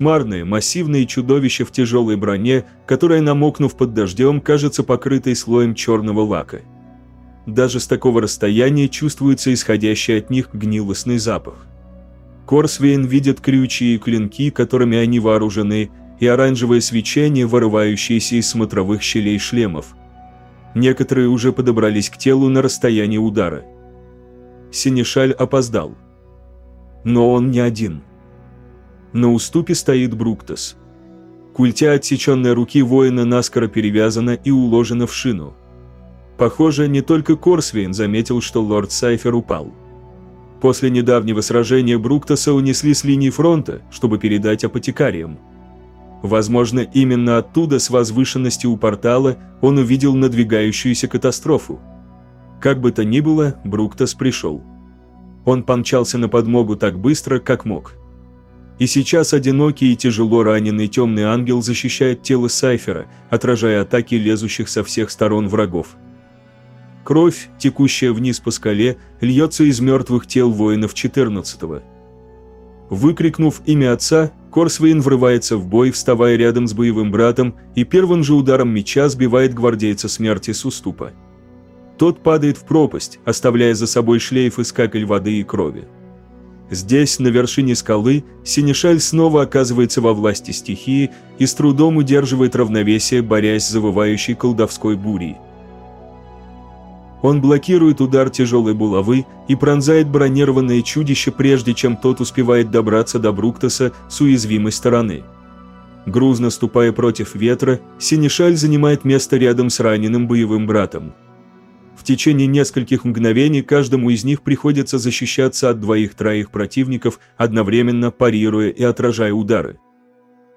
Марное, массивное чудовище в тяжелой броне, которое, намокнув под дождем, кажется покрытой слоем черного лака. Даже с такого расстояния чувствуется исходящий от них гнилостный запах. Корсвейн видит крючья и клинки, которыми они вооружены, и оранжевое свечение, вырывающееся из смотровых щелей шлемов. Некоторые уже подобрались к телу на расстоянии удара. Синешаль опоздал. Но он не один. На уступе стоит Бруктас. Культя отсеченной руки воина наскоро перевязана и уложена в шину. Похоже, не только Корсвейн заметил, что лорд Сайфер упал. После недавнего сражения Бруктаса унесли с линии фронта, чтобы передать апотекариям. Возможно, именно оттуда, с возвышенности у портала, он увидел надвигающуюся катастрофу. Как бы то ни было, Бруктас пришел. Он помчался на подмогу так быстро, как мог. И сейчас одинокий и тяжело раненый темный ангел защищает тело Сайфера, отражая атаки лезущих со всех сторон врагов. Кровь, текущая вниз по скале, льется из мертвых тел воинов 14-го. Выкрикнув имя отца, Корсвейн врывается в бой, вставая рядом с боевым братом, и первым же ударом меча сбивает гвардейца смерти с уступа. Тот падает в пропасть, оставляя за собой шлейф из капель воды и крови. Здесь, на вершине скалы, Синишаль снова оказывается во власти стихии и с трудом удерживает равновесие, борясь с завывающей колдовской бурей. Он блокирует удар тяжелой булавы и пронзает бронированное чудище, прежде чем тот успевает добраться до Бруктаса с уязвимой стороны. Грузно ступая против ветра, Синишаль занимает место рядом с раненым боевым братом. В течение нескольких мгновений каждому из них приходится защищаться от двоих-троих противников, одновременно парируя и отражая удары.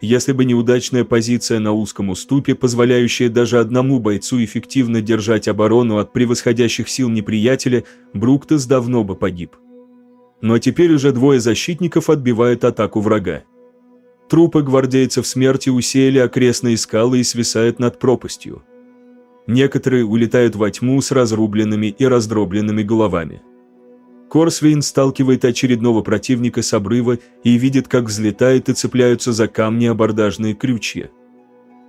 Если бы неудачная позиция на узком уступе, позволяющая даже одному бойцу эффективно держать оборону от превосходящих сил неприятеля, Бруктес давно бы погиб. Но теперь уже двое защитников отбивают атаку врага. Трупы гвардейцев смерти усеяли окрестные скалы и свисают над пропастью. Некоторые улетают во тьму с разрубленными и раздробленными головами. Корсвейн сталкивает очередного противника с обрыва и видит, как взлетают и цепляются за камни абордажные крючья.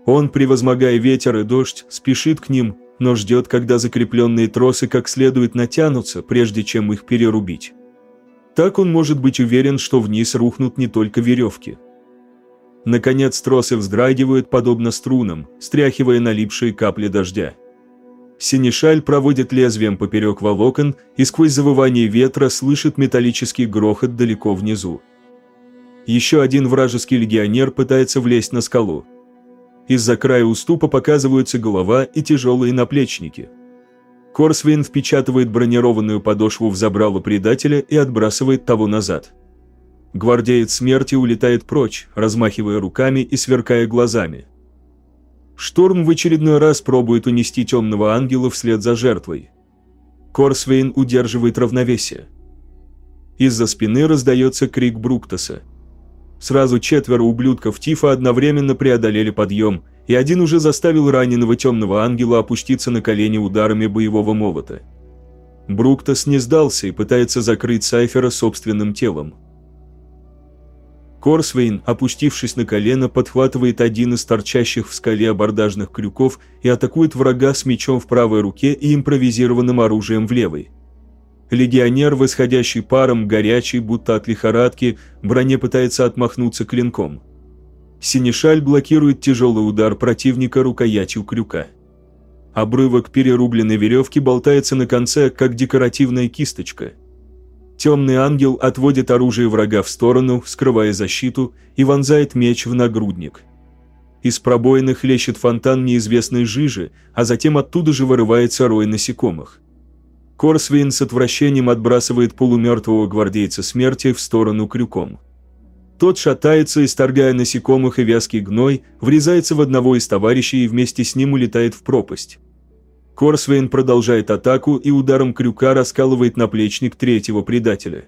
Он, превозмогая ветер и дождь, спешит к ним, но ждет, когда закрепленные тросы как следует натянутся, прежде чем их перерубить. Так он может быть уверен, что вниз рухнут не только веревки. Наконец тросы вздрагивают, подобно струнам, стряхивая налипшие капли дождя. Синишаль проводит лезвием поперек волокон и сквозь завывание ветра слышит металлический грохот далеко внизу. Еще один вражеский легионер пытается влезть на скалу. Из-за края уступа показываются голова и тяжелые наплечники. Корсвейн впечатывает бронированную подошву в забрало предателя и отбрасывает того назад. Гвардеец смерти улетает прочь, размахивая руками и сверкая глазами. Шторм в очередной раз пробует унести темного ангела вслед за жертвой. Корсвейн удерживает равновесие. Из-за спины раздается крик Бруктаса. Сразу четверо ублюдков Тифа одновременно преодолели подъем, и один уже заставил раненого темного ангела опуститься на колени ударами боевого молота. Бруктас не сдался и пытается закрыть Сайфера собственным телом. Корсвейн, опустившись на колено, подхватывает один из торчащих в скале абордажных крюков и атакует врага с мечом в правой руке и импровизированным оружием в левой. Легионер, восходящий паром, горячий, будто от лихорадки, броне пытается отмахнуться клинком. Синишаль блокирует тяжелый удар противника рукоятью крюка. Обрывок перерубленной веревки болтается на конце, как декоративная кисточка – Темный ангел отводит оружие врага в сторону, скрывая защиту, и вонзает меч в нагрудник. Из пробоины хлещет фонтан неизвестной жижи, а затем оттуда же вырывается рой насекомых. Корсвейн с отвращением отбрасывает полумертвого гвардейца смерти в сторону крюком. Тот шатается, исторгая насекомых и вязкий гной, врезается в одного из товарищей и вместе с ним улетает в пропасть. Корсвейн продолжает атаку и ударом крюка раскалывает наплечник третьего предателя.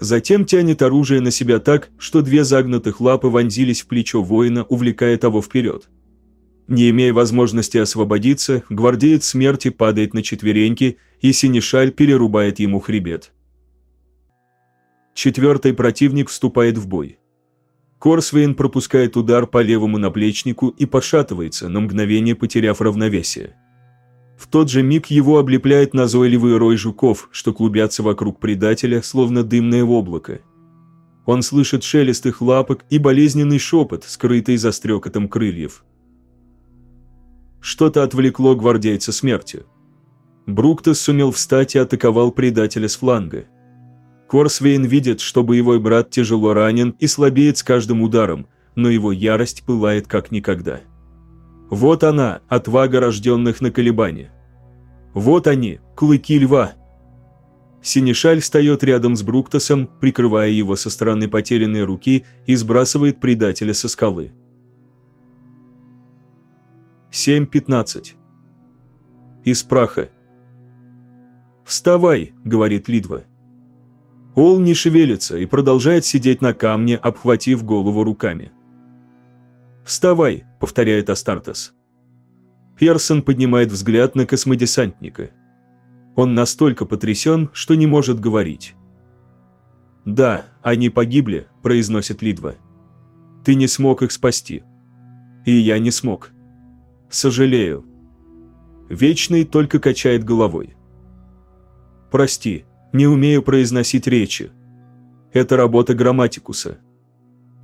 Затем тянет оружие на себя так, что две загнутых лапы вонзились в плечо воина, увлекая того вперед. Не имея возможности освободиться, гвардеец смерти падает на четвереньки, и синешаль перерубает ему хребет. Четвертый противник вступает в бой. Корсвейн пропускает удар по левому наплечнику и пошатывается, на мгновение потеряв равновесие. В тот же миг его облепляет назойливый рой жуков, что клубятся вокруг предателя, словно дымное облако. Он слышит шелест их лапок и болезненный шепот, скрытый за стрекотом крыльев. Что-то отвлекло гвардейца смерти. Бруктес сумел встать и атаковал предателя с фланга. Корсвейн видит, что боевой брат тяжело ранен и слабеет с каждым ударом, но его ярость пылает как никогда. Вот она, отвага рожденных на колебания. Вот они, клыки льва. Синишаль встает рядом с Бруктосом, прикрывая его со стороны потерянной руки и сбрасывает предателя со скалы. 7.15 Из праха. «Вставай», — говорит Лидва. Ол не шевелится и продолжает сидеть на камне, обхватив голову руками. «Вставай», — повторяет Астартес. Персон поднимает взгляд на космодесантника. Он настолько потрясен, что не может говорить. «Да, они погибли», – произносит Лидва. «Ты не смог их спасти. И я не смог. Сожалею». Вечный только качает головой. «Прости, не умею произносить речи. Это работа грамматикуса.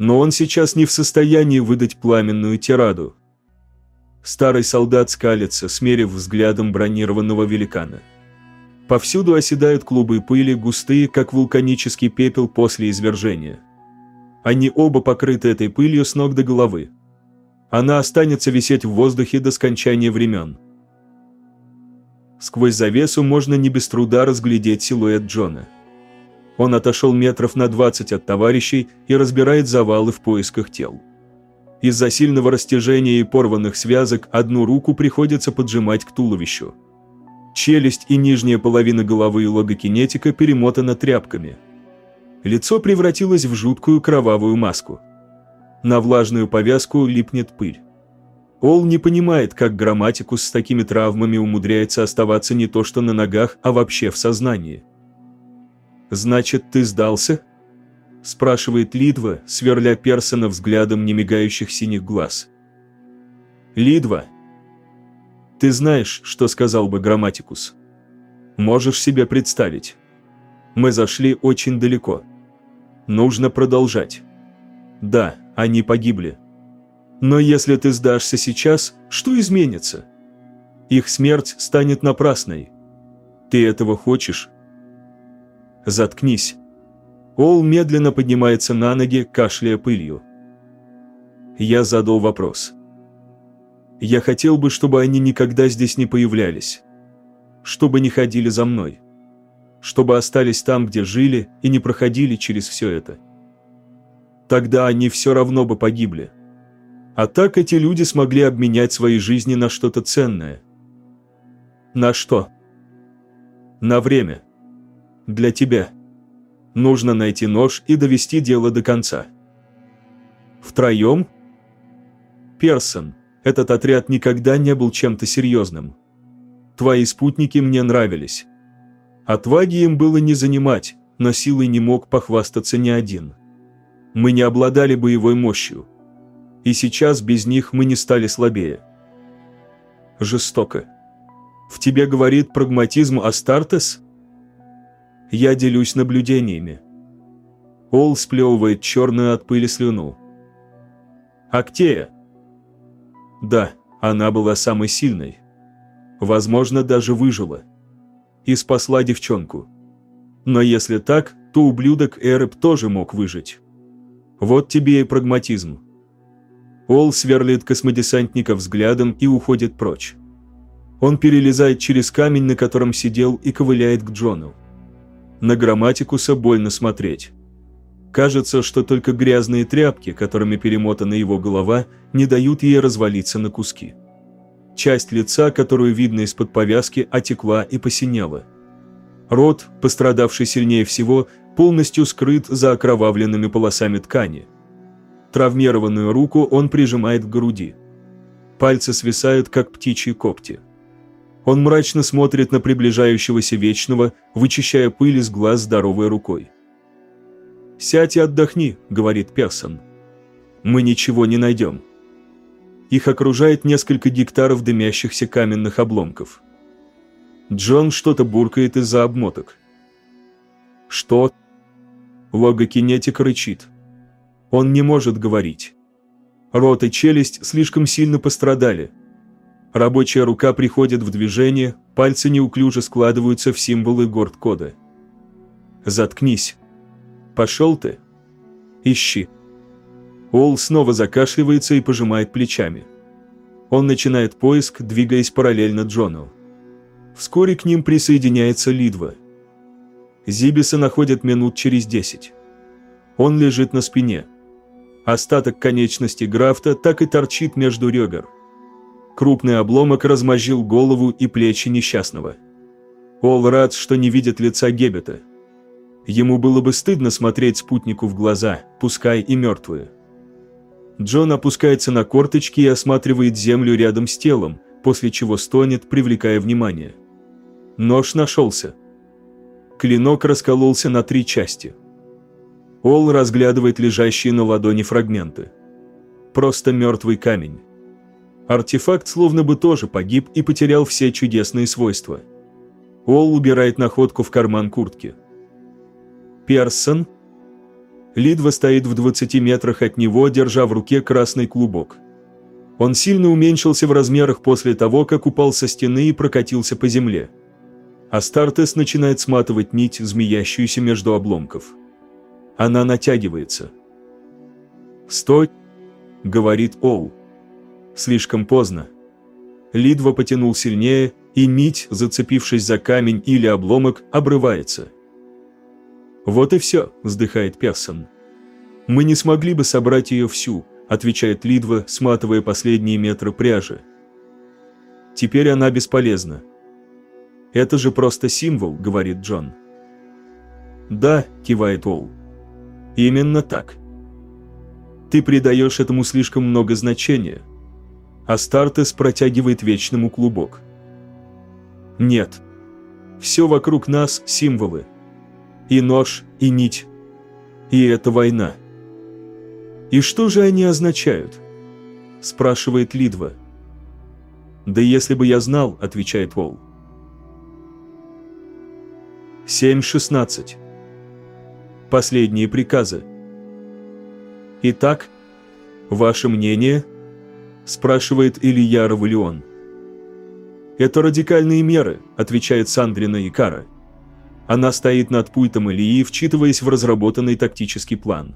Но он сейчас не в состоянии выдать пламенную тираду. Старый солдат скалится, смерив взглядом бронированного великана. Повсюду оседают клубы пыли, густые, как вулканический пепел после извержения. Они оба покрыты этой пылью с ног до головы. Она останется висеть в воздухе до скончания времен. Сквозь завесу можно не без труда разглядеть силуэт Джона. Он отошел метров на 20 от товарищей и разбирает завалы в поисках тел. Из-за сильного растяжения и порванных связок одну руку приходится поджимать к туловищу. Челюсть и нижняя половина головы логокинетика перемотана тряпками. Лицо превратилось в жуткую кровавую маску. На влажную повязку липнет пыль. Ол не понимает, как грамматикус с такими травмами умудряется оставаться не то что на ногах, а вообще в сознании. «Значит, ты сдался?» – спрашивает Лидва, сверля Персона взглядом немигающих синих глаз. «Лидва, ты знаешь, что сказал бы грамматикус? Можешь себе представить. Мы зашли очень далеко. Нужно продолжать. Да, они погибли. Но если ты сдашься сейчас, что изменится? Их смерть станет напрасной. Ты этого хочешь? Заткнись. Ол медленно поднимается на ноги, кашляя пылью. Я задал вопрос. Я хотел бы, чтобы они никогда здесь не появлялись. Чтобы не ходили за мной. Чтобы остались там, где жили, и не проходили через все это. Тогда они все равно бы погибли. А так эти люди смогли обменять свои жизни на что-то ценное. На что? На время. Для тебя. Нужно найти нож и довести дело до конца. Втроем? Персон, этот отряд никогда не был чем-то серьезным. Твои спутники мне нравились. Отваги им было не занимать, но силой не мог похвастаться ни один. Мы не обладали боевой мощью и сейчас без них мы не стали слабее. Жестоко. В тебе говорит прагматизм Астартес? Я делюсь наблюдениями. Ол сплевывает черную от пыли слюну. Актея? Да, она была самой сильной. Возможно, даже выжила. И спасла девчонку. Но если так, то ублюдок Эреб тоже мог выжить. Вот тебе и прагматизм. Ол сверлит космодесантника взглядом и уходит прочь. Он перелезает через камень, на котором сидел, и ковыляет к Джону. На грамматикуса больно смотреть. Кажется, что только грязные тряпки, которыми перемотана его голова, не дают ей развалиться на куски. Часть лица, которую видно из-под повязки, отекла и посинела. Рот, пострадавший сильнее всего, полностью скрыт за окровавленными полосами ткани. Травмированную руку он прижимает к груди. Пальцы свисают, как птичьи когти. Он мрачно смотрит на приближающегося Вечного, вычищая пыль из глаз здоровой рукой. «Сядь и отдохни», — говорит Персон. Мы ничего не найдем. Их окружает несколько гектаров дымящихся каменных обломков. Джон что-то буркает из-за обмоток. Что? Логокинетик рычит. Он не может говорить. Рот и челюсть слишком сильно пострадали. Рабочая рука приходит в движение, пальцы неуклюже складываются в символы горд-кода. «Заткнись!» «Пошел ты!» «Ищи!» Ол снова закашливается и пожимает плечами. Он начинает поиск, двигаясь параллельно Джону. Вскоре к ним присоединяется Лидва. Зибиса находят минут через десять. Он лежит на спине. Остаток конечности Графта так и торчит между ребер. Крупный обломок размозжил голову и плечи несчастного. Ол рад, что не видит лица Гебета. Ему было бы стыдно смотреть спутнику в глаза, пускай и мертвые. Джон опускается на корточки и осматривает землю рядом с телом, после чего стонет, привлекая внимание. Нож нашелся. Клинок раскололся на три части. Ол разглядывает лежащие на ладони фрагменты. Просто мертвый камень. Артефакт словно бы тоже погиб и потерял все чудесные свойства. Ол убирает находку в карман куртки. Персон Лидва стоит в 20 метрах от него, держа в руке красный клубок. Он сильно уменьшился в размерах после того, как упал со стены и прокатился по земле. Астартес начинает сматывать нить, змеящуюся между обломков. Она натягивается. «Стой!» — говорит Оу. Слишком поздно. Лидва потянул сильнее, и нить, зацепившись за камень или обломок, обрывается. «Вот и все», – вздыхает Персон. «Мы не смогли бы собрать ее всю», – отвечает Лидва, сматывая последние метры пряжи. «Теперь она бесполезна». «Это же просто символ», – говорит Джон. «Да», – кивает Ол. «Именно так. Ты придаешь этому слишком много значения». Астартес протягивает вечному клубок. «Нет. Все вокруг нас – символы и нож, и нить. И это война. «И что же они означают?» – спрашивает Лидва. «Да если бы я знал», – отвечает Вол. 7.16. Последние приказы. «Итак, ваше мнение?» – спрашивает Илья Равулион. «Это радикальные меры», – отвечает Сандрина Икара. Она стоит над пультом Ильи, вчитываясь в разработанный тактический план.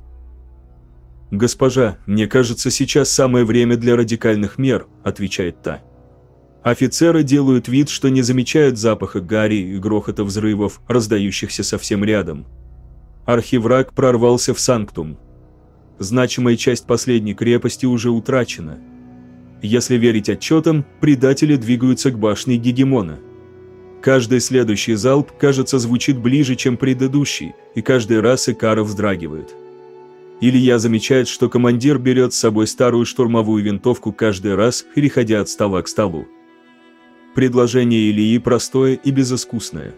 «Госпожа, мне кажется, сейчас самое время для радикальных мер», – отвечает та. Офицеры делают вид, что не замечают запаха гари и грохота взрывов, раздающихся совсем рядом. Архивраг прорвался в Санктум. Значимая часть последней крепости уже утрачена. Если верить отчетам, предатели двигаются к башне Гегемона – Каждый следующий залп, кажется, звучит ближе, чем предыдущий, и каждый раз Икара вздрагивает. Илья замечает, что командир берет с собой старую штурмовую винтовку каждый раз, переходя от стола к столу. Предложение Ильи простое и безыскусное.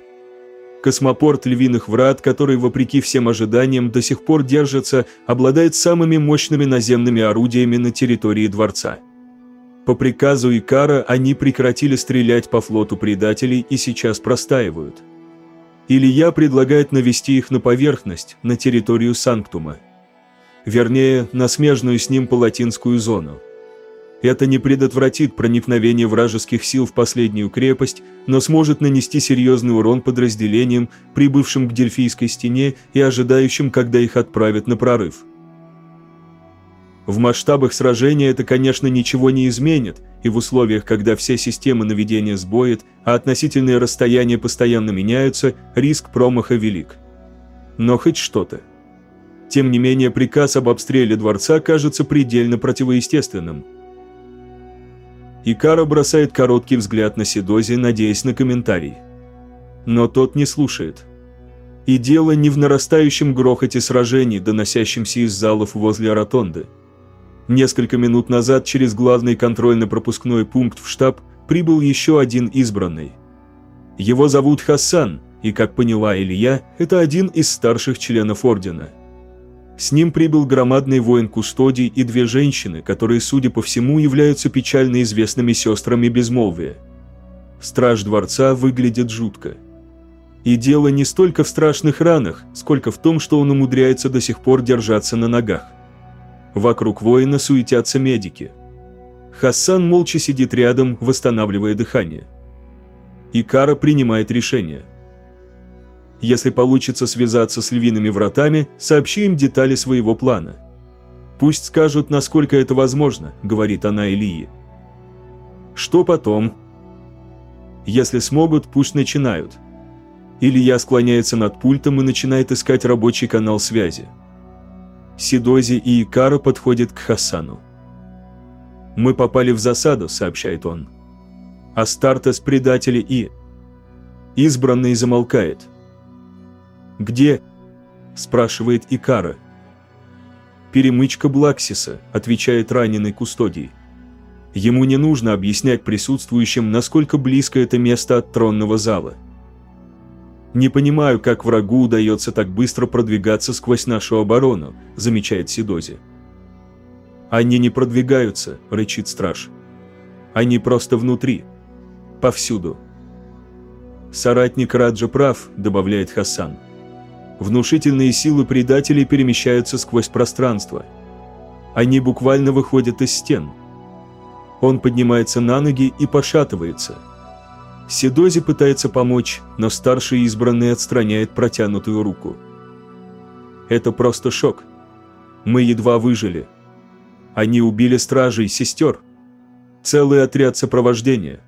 Космопорт Львиных Врат, который, вопреки всем ожиданиям, до сих пор держится, обладает самыми мощными наземными орудиями на территории дворца. По приказу Икара они прекратили стрелять по флоту предателей и сейчас простаивают. Илья предлагает навести их на поверхность, на территорию Санктума. Вернее, на смежную с ним палатинскую зону. Это не предотвратит проникновение вражеских сил в последнюю крепость, но сможет нанести серьезный урон подразделениям, прибывшим к Дельфийской стене и ожидающим, когда их отправят на прорыв. В масштабах сражения это, конечно, ничего не изменит, и в условиях, когда все системы наведения сбоят, а относительные расстояния постоянно меняются, риск промаха велик. Но хоть что-то. Тем не менее, приказ об обстреле дворца кажется предельно противоестественным. Икара бросает короткий взгляд на Седози, надеясь на комментарий. Но тот не слушает. И дело не в нарастающем грохоте сражений, доносящемся из залов возле ротонды. Несколько минут назад через главный контрольно-пропускной пункт в штаб прибыл еще один избранный. Его зовут Хасан, и, как поняла Илья, это один из старших членов Ордена. С ним прибыл громадный воин Кустодий и две женщины, которые, судя по всему, являются печально известными сестрами безмолвия. Страж дворца выглядит жутко. И дело не столько в страшных ранах, сколько в том, что он умудряется до сих пор держаться на ногах. Вокруг воина суетятся медики. Хассан молча сидит рядом, восстанавливая дыхание. Икара принимает решение. Если получится связаться с львиными вратами, сообщи им детали своего плана. «Пусть скажут, насколько это возможно», — говорит она Илии. «Что потом?» «Если смогут, пусть начинают». Илья склоняется над пультом и начинает искать рабочий канал связи. Сидози и Икара подходят к Хасану. «Мы попали в засаду», — сообщает он. «Астартес предатели и...» Избранный замолкает. «Где?» – спрашивает Икара. «Перемычка Блаксиса», – отвечает раненый кустодий. Ему не нужно объяснять присутствующим, насколько близко это место от тронного зала. «Не понимаю, как врагу удается так быстро продвигаться сквозь нашу оборону», – замечает Сидози. «Они не продвигаются», – рычит страж. «Они просто внутри. Повсюду». «Соратник Раджа прав», – добавляет Хасан. Внушительные силы предателей перемещаются сквозь пространство. Они буквально выходят из стен. Он поднимается на ноги и пошатывается. Седози пытается помочь, но старший избранный отстраняет протянутую руку. Это просто шок. Мы едва выжили. Они убили стражей и сестер. Целый отряд сопровождения.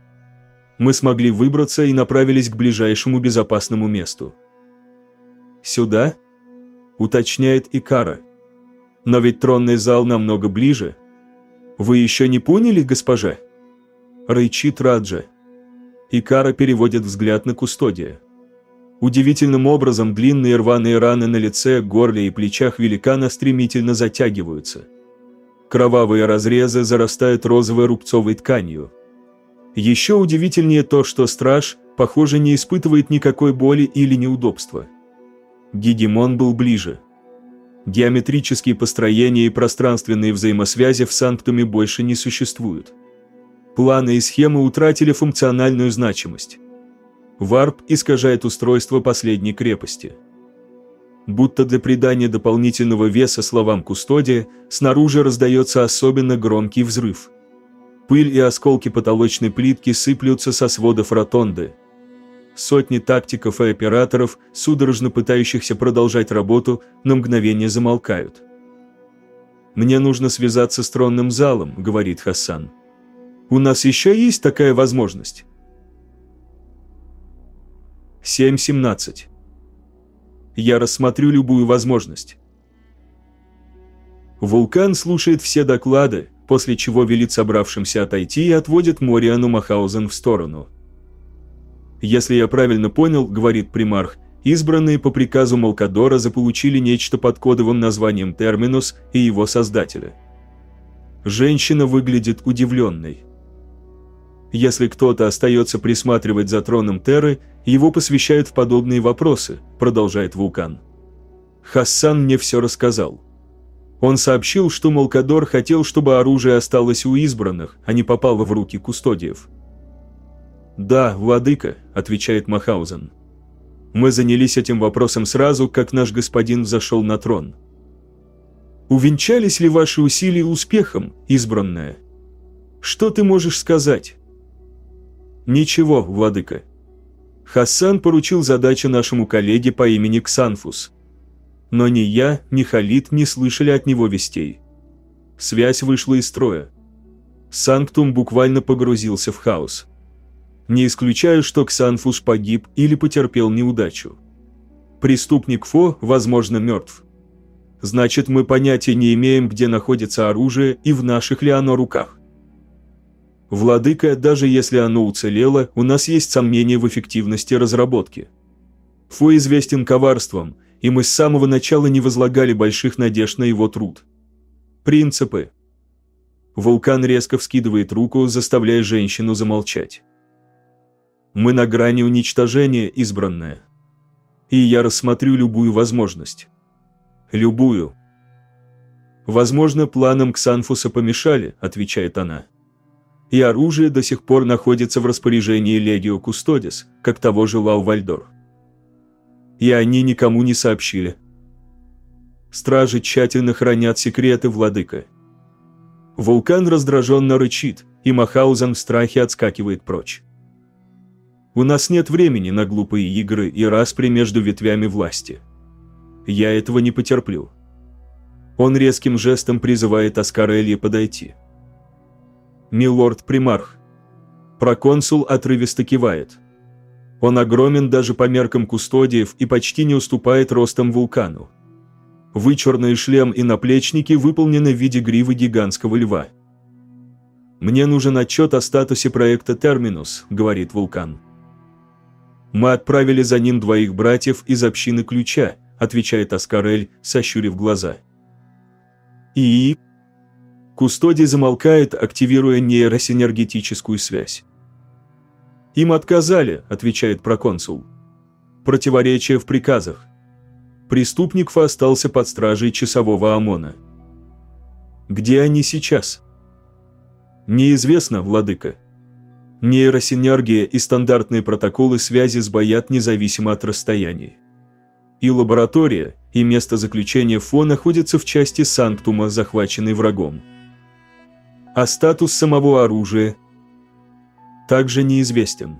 Мы смогли выбраться и направились к ближайшему безопасному месту. «Сюда?» – уточняет Икара. «Но ведь тронный зал намного ближе. Вы еще не поняли, госпожа?» Рычит Раджа. Икара переводит взгляд на кустодия. Удивительным образом длинные рваные раны на лице, горле и плечах великана стремительно затягиваются. Кровавые разрезы зарастают розовой рубцовой тканью. Еще удивительнее то, что страж, похоже, не испытывает никакой боли или неудобства. Гегемон был ближе. Геометрические построения и пространственные взаимосвязи в Санктуме больше не существуют. Планы и схемы утратили функциональную значимость. Варп искажает устройство последней крепости. Будто для придания дополнительного веса словам кустодия, снаружи раздается особенно громкий взрыв. Пыль и осколки потолочной плитки сыплются со сводов ротонды, Сотни тактиков и операторов, судорожно пытающихся продолжать работу, на мгновение замолкают. «Мне нужно связаться с тронным залом», — говорит Хасан. «У нас еще есть такая возможность?» 7.17. Я рассмотрю любую возможность. Вулкан слушает все доклады, после чего велит собравшимся отойти и отводит Мориану Махаузен в сторону. Если я правильно понял, говорит примарх, избранные по приказу Малкадора заполучили нечто под кодовым названием Терминус и его создателя. Женщина выглядит удивленной. Если кто-то остается присматривать за троном Терры, его посвящают в подобные вопросы, продолжает Вулкан. Хассан мне все рассказал. Он сообщил, что Малкадор хотел, чтобы оружие осталось у избранных, а не попало в руки кустодиев. «Да, владыка», – отвечает Махаузен. «Мы занялись этим вопросом сразу, как наш господин взошел на трон». «Увенчались ли ваши усилия успехом, избранная? Что ты можешь сказать?» «Ничего, владыка. Хасан поручил задачу нашему коллеге по имени Ксанфус. Но ни я, ни Халид не слышали от него вестей. Связь вышла из строя. Санктум буквально погрузился в хаос. Не исключаю, что Ксанфус погиб или потерпел неудачу. Преступник Фо, возможно, мертв. Значит, мы понятия не имеем, где находится оружие и в наших ли оно руках. Владыка, даже если оно уцелело, у нас есть сомнения в эффективности разработки. Фо известен коварством, и мы с самого начала не возлагали больших надежд на его труд. Принципы. Вулкан резко вскидывает руку, заставляя женщину замолчать. Мы на грани уничтожения, избранная. И я рассмотрю любую возможность. Любую. «Возможно, планам Ксанфуса помешали», – отвечает она. «И оружие до сих пор находится в распоряжении Легио Кустодис, как того желал Вальдор. И они никому не сообщили. Стражи тщательно хранят секреты владыка. Вулкан раздраженно рычит, и Махаузен в страхе отскакивает прочь. У нас нет времени на глупые игры и распри между ветвями власти. Я этого не потерплю. Он резким жестом призывает Аскарелье подойти. «Милорд Примарх». Проконсул отрывисто кивает. Он огромен даже по меркам кустодиев и почти не уступает ростом вулкану. Вычурный шлем и наплечники выполнены в виде гривы гигантского льва. «Мне нужен отчет о статусе проекта «Терминус», — говорит вулкан. «Мы отправили за ним двоих братьев из общины Ключа», — отвечает Аскарель, сощурив глаза. «И...» Кустодий замолкает, активируя нейросинергетическую связь. «Им отказали», — отвечает проконсул. «Противоречие в приказах. Преступник остался под стражей часового ОМОНа. Где они сейчас?» «Неизвестно, владыка», Нейросинергия и стандартные протоколы связи сбоят независимо от расстояний. И лаборатория, и место заключения ФО находятся в части Санктума, захваченной врагом. А статус самого оружия также неизвестен.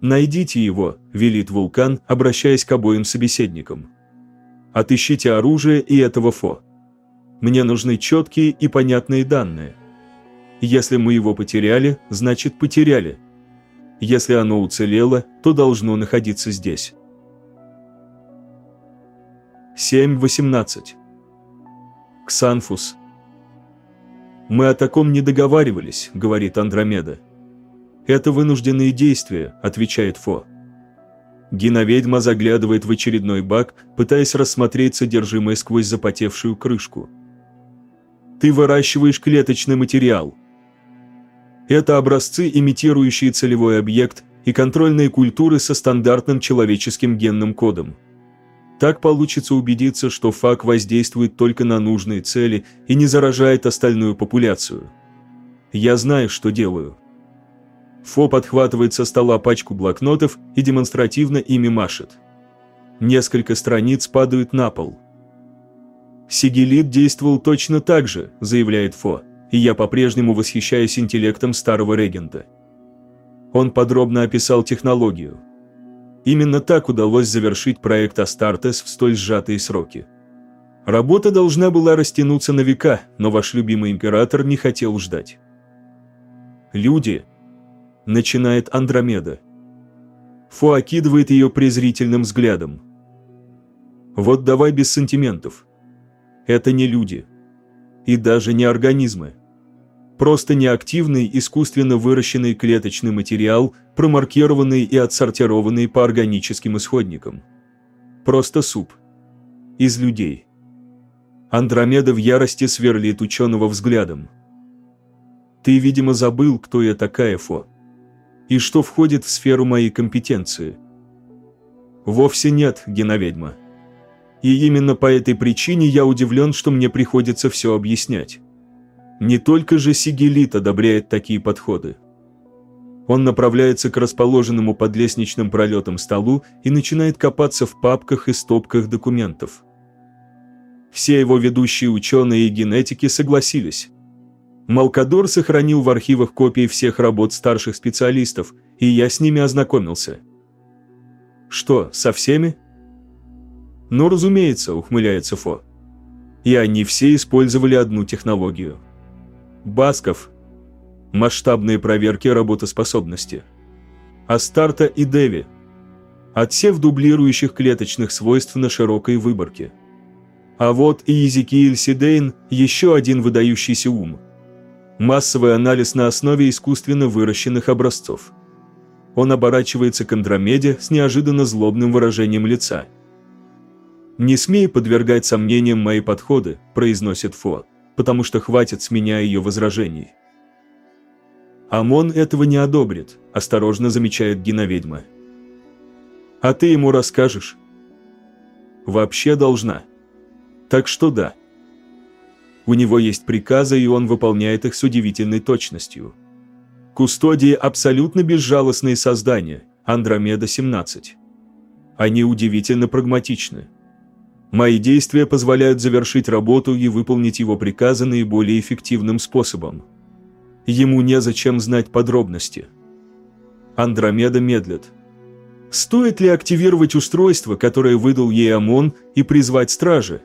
«Найдите его», – велит Вулкан, обращаясь к обоим собеседникам. «Отыщите оружие и этого ФО. Мне нужны четкие и понятные данные. Если мы его потеряли, значит потеряли. Если оно уцелело, то должно находиться здесь. 7.18. Ксанфус. «Мы о таком не договаривались», — говорит Андромеда. «Это вынужденные действия», — отвечает Фо. Гиноведьма заглядывает в очередной бак, пытаясь рассмотреть содержимое сквозь запотевшую крышку. «Ты выращиваешь клеточный материал», это образцы, имитирующие целевой объект, и контрольные культуры со стандартным человеческим генным кодом. Так получится убедиться, что ФАК воздействует только на нужные цели и не заражает остальную популяцию. Я знаю, что делаю. Фо подхватывает со стола пачку блокнотов и демонстративно ими машет. Несколько страниц падают на пол. Сигелит действовал точно так же, заявляет Фо и я по-прежнему восхищаюсь интеллектом старого регента. Он подробно описал технологию. Именно так удалось завершить проект Астартес в столь сжатые сроки. Работа должна была растянуться на века, но ваш любимый император не хотел ждать. «Люди», – начинает Андромеда. Фо окидывает ее презрительным взглядом. «Вот давай без сантиментов. Это не люди. И даже не организмы просто неактивный искусственно выращенный клеточный материал, промаркированный и отсортированный по органическим исходникам. Просто суп. Из людей. Андромеда в ярости сверлит ученого взглядом. Ты, видимо, забыл, кто я такая, Фо. И что входит в сферу моей компетенции. Вовсе нет, геноведьма. И именно по этой причине я удивлен, что мне приходится все объяснять. Не только же Сигелит одобряет такие подходы. Он направляется к расположенному под лестничным пролетом столу и начинает копаться в папках и стопках документов. Все его ведущие ученые и генетики согласились. Малкадор сохранил в архивах копии всех работ старших специалистов, и я с ними ознакомился. Что, со всеми? Ну, разумеется, ухмыляется Фо. И они все использовали одну технологию – Басков. Масштабные проверки работоспособности. Астарта и Деви. Отсев дублирующих клеточных свойств на широкой выборке. А вот и Езекииль Сидейн – еще один выдающийся ум. Массовый анализ на основе искусственно выращенных образцов. Он оборачивается к Андромеде с неожиданно злобным выражением лица. «Не смей подвергать сомнениям мои подходы», – произносит Фо потому что хватит с меня ее возражений. Амон этого не одобрит, осторожно замечает Гиноведьма. А ты ему расскажешь? Вообще должна. Так что да. У него есть приказы, и он выполняет их с удивительной точностью. Кустодии абсолютно безжалостные создания, Андромеда-17. Они удивительно прагматичны. Мои действия позволяют завершить работу и выполнить его приказы наиболее эффективным способом. Ему незачем знать подробности. Андромеда медлит. Стоит ли активировать устройство, которое выдал ей ОМОН, и призвать стражи?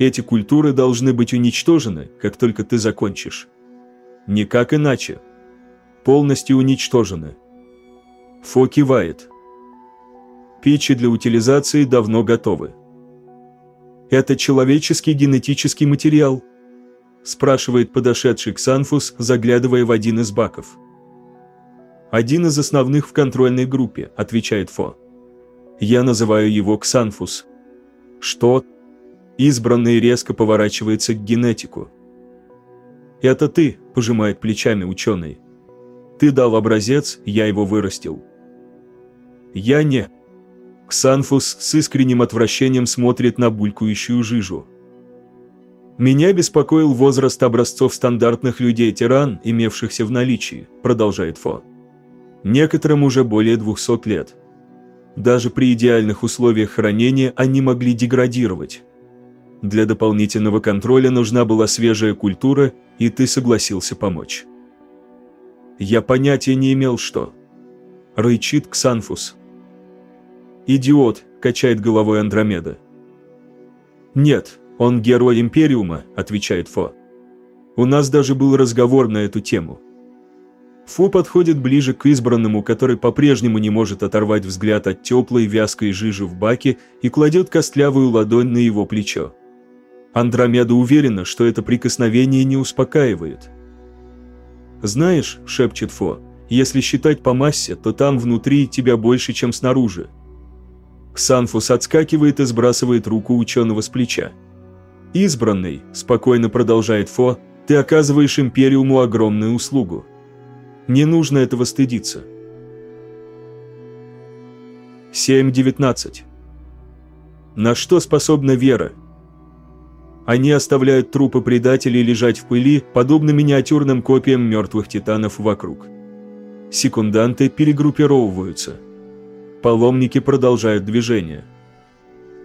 Эти культуры должны быть уничтожены, как только ты закончишь. Никак иначе. Полностью уничтожены. Фо кивает. Печи для утилизации давно готовы. «Это человеческий генетический материал?» спрашивает подошедший Ксанфус, заглядывая в один из баков. «Один из основных в контрольной группе», – отвечает Фо. «Я называю его Ксанфус». «Что?» Избранный резко поворачивается к генетику. «Это ты», – пожимает плечами ученый. «Ты дал образец, я его вырастил». «Я не», Ксанфус с искренним отвращением смотрит на булькающую жижу. «Меня беспокоил возраст образцов стандартных людей-тиран, имевшихся в наличии», продолжает Фо. «Некоторым уже более 200 лет. Даже при идеальных условиях хранения они могли деградировать. Для дополнительного контроля нужна была свежая культура, и ты согласился помочь». «Я понятия не имел, что...» Рычит Ксанфус. «Идиот», – качает головой Андромеда. «Нет, он герой Империума», – отвечает Фо. «У нас даже был разговор на эту тему». Фо подходит ближе к избранному, который по-прежнему не может оторвать взгляд от теплой вязкой жижи в баке и кладет костлявую ладонь на его плечо. Андромеда уверена, что это прикосновение не успокаивает. «Знаешь», – шепчет Фо, – «если считать по массе, то там внутри тебя больше, чем снаружи. Ксанфус отскакивает и сбрасывает руку ученого с плеча. «Избранный», – спокойно продолжает Фо, – «ты оказываешь Империуму огромную услугу. Не нужно этого стыдиться». 7.19. На что способна вера? Они оставляют трупы предателей лежать в пыли, подобно миниатюрным копиям мертвых титанов вокруг. Секунданты перегруппировываются – Паломники продолжают движение.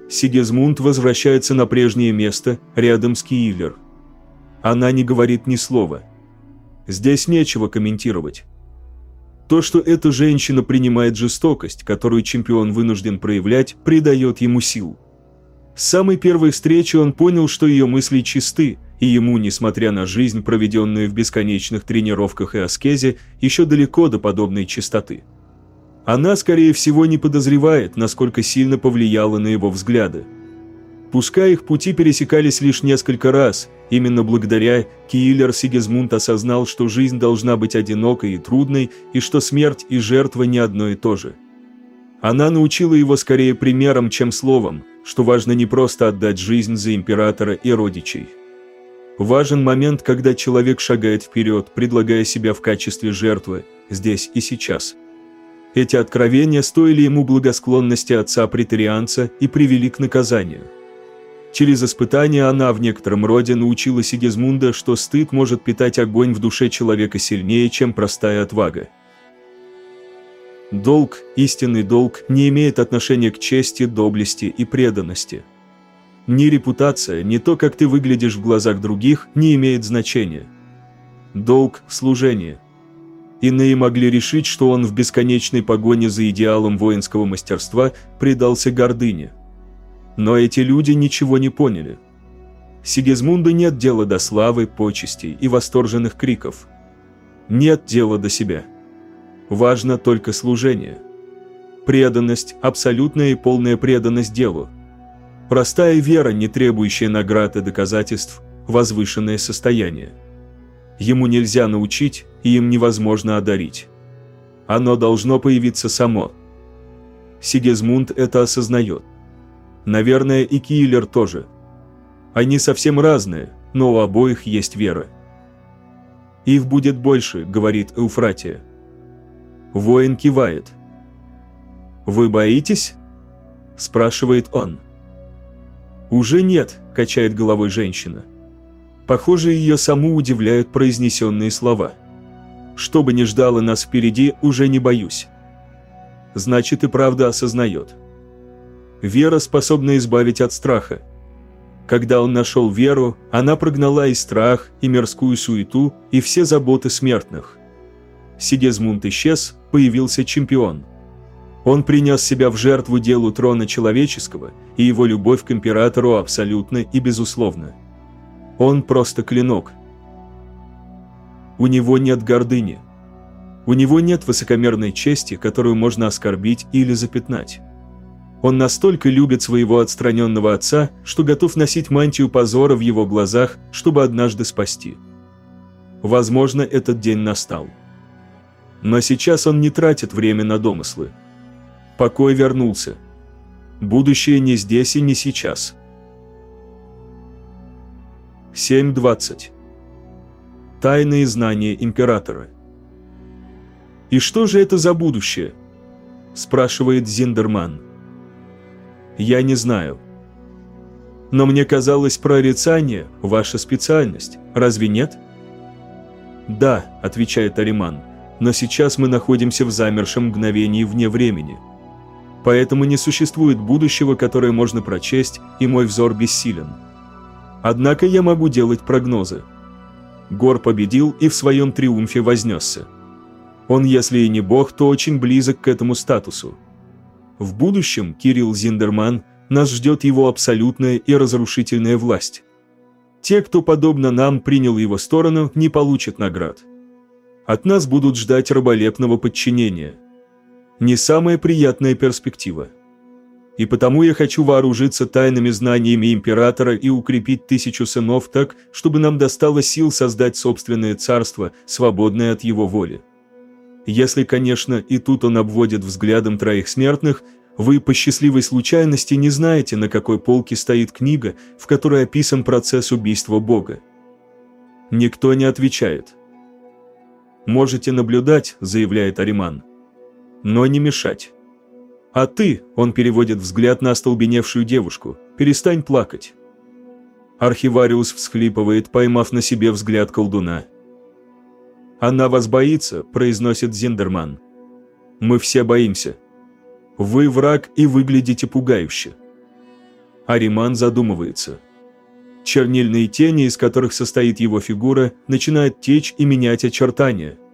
Сигизмунд возвращается на прежнее место, рядом с Кииллер. Она не говорит ни слова. Здесь нечего комментировать. То, что эта женщина принимает жестокость, которую чемпион вынужден проявлять, придает ему сил. С самой первой встречи он понял, что ее мысли чисты, и ему, несмотря на жизнь, проведенную в бесконечных тренировках и аскезе, еще далеко до подобной чистоты. Она, скорее всего, не подозревает, насколько сильно повлияла на его взгляды. Пускай их пути пересекались лишь несколько раз, именно благодаря Киллер Сигизмунд осознал, что жизнь должна быть одинокой и трудной, и что смерть и жертва не одно и то же. Она научила его скорее примером, чем словом, что важно не просто отдать жизнь за императора и родичей. Важен момент, когда человек шагает вперед, предлагая себя в качестве жертвы, здесь и сейчас – эти откровения стоили ему благосклонности отца-претарианца и привели к наказанию. Через испытания она в некотором роде научила Сигизмунда, что стыд может питать огонь в душе человека сильнее, чем простая отвага. Долг, истинный долг, не имеет отношения к чести, доблести и преданности. Ни репутация, ни то, как ты выглядишь в глазах других, не имеет значения. Долг – служение – Иные могли решить, что он в бесконечной погоне за идеалом воинского мастерства предался гордыне. Но эти люди ничего не поняли. Сигизмунду нет дела до славы, почестей и восторженных криков. Нет дела до себя. Важно только служение. Преданность, абсолютная и полная преданность делу. Простая вера, не требующая наград и доказательств, возвышенное состояние. Ему нельзя научить, и им невозможно одарить. Оно должно появиться само. Сигизмунд это осознает. Наверное, и Киллер тоже. Они совсем разные, но у обоих есть вера. «Их будет больше», — говорит Эуфратия. Воин кивает. «Вы боитесь?» – спрашивает он. «Уже нет», – качает головой женщина. Похоже, ее саму удивляют произнесенные слова. Что бы ни ждало нас впереди, уже не боюсь. Значит и правда осознает. Вера способна избавить от страха. Когда он нашел веру, она прогнала и страх, и мирскую суету, и все заботы смертных. Сидезмунд исчез, появился чемпион. Он принес себя в жертву делу трона человеческого, и его любовь к императору абсолютна и безусловна. Он просто клинок. У него нет гордыни. У него нет высокомерной чести, которую можно оскорбить или запятнать. Он настолько любит своего отстраненного отца, что готов носить мантию позора в его глазах, чтобы однажды спасти. Возможно, этот день настал. Но сейчас он не тратит время на домыслы. Покой вернулся. Будущее не здесь и не сейчас. 7.20. Тайные знания императора. «И что же это за будущее?» – спрашивает Зиндерман. «Я не знаю. Но мне казалось, прорицание – ваша специальность, разве нет?» «Да», – отвечает Ариман, – «но сейчас мы находимся в замершем мгновении вне времени. Поэтому не существует будущего, которое можно прочесть, и мой взор бессилен». Однако я могу делать прогнозы. Гор победил и в своем триумфе вознесся. Он, если и не бог, то очень близок к этому статусу. В будущем, Кирилл Зиндерман, нас ждет его абсолютная и разрушительная власть. Те, кто, подобно нам, принял его сторону, не получат наград. От нас будут ждать раболепного подчинения. Не самая приятная перспектива и потому я хочу вооружиться тайными знаниями императора и укрепить тысячу сынов так, чтобы нам достало сил создать собственное царство, свободное от его воли. Если, конечно, и тут он обводит взглядом троих смертных, вы по счастливой случайности не знаете, на какой полке стоит книга, в которой описан процесс убийства Бога. Никто не отвечает. «Можете наблюдать», – заявляет Ариман, – «но не мешать». «А ты», – он переводит взгляд на остолбеневшую девушку, – «перестань плакать». Архивариус всхлипывает, поймав на себе взгляд колдуна. «Она вас боится», – произносит Зиндерман. «Мы все боимся. Вы враг и выглядите пугающе». Ариман задумывается. Чернильные тени, из которых состоит его фигура, начинают течь и менять очертания –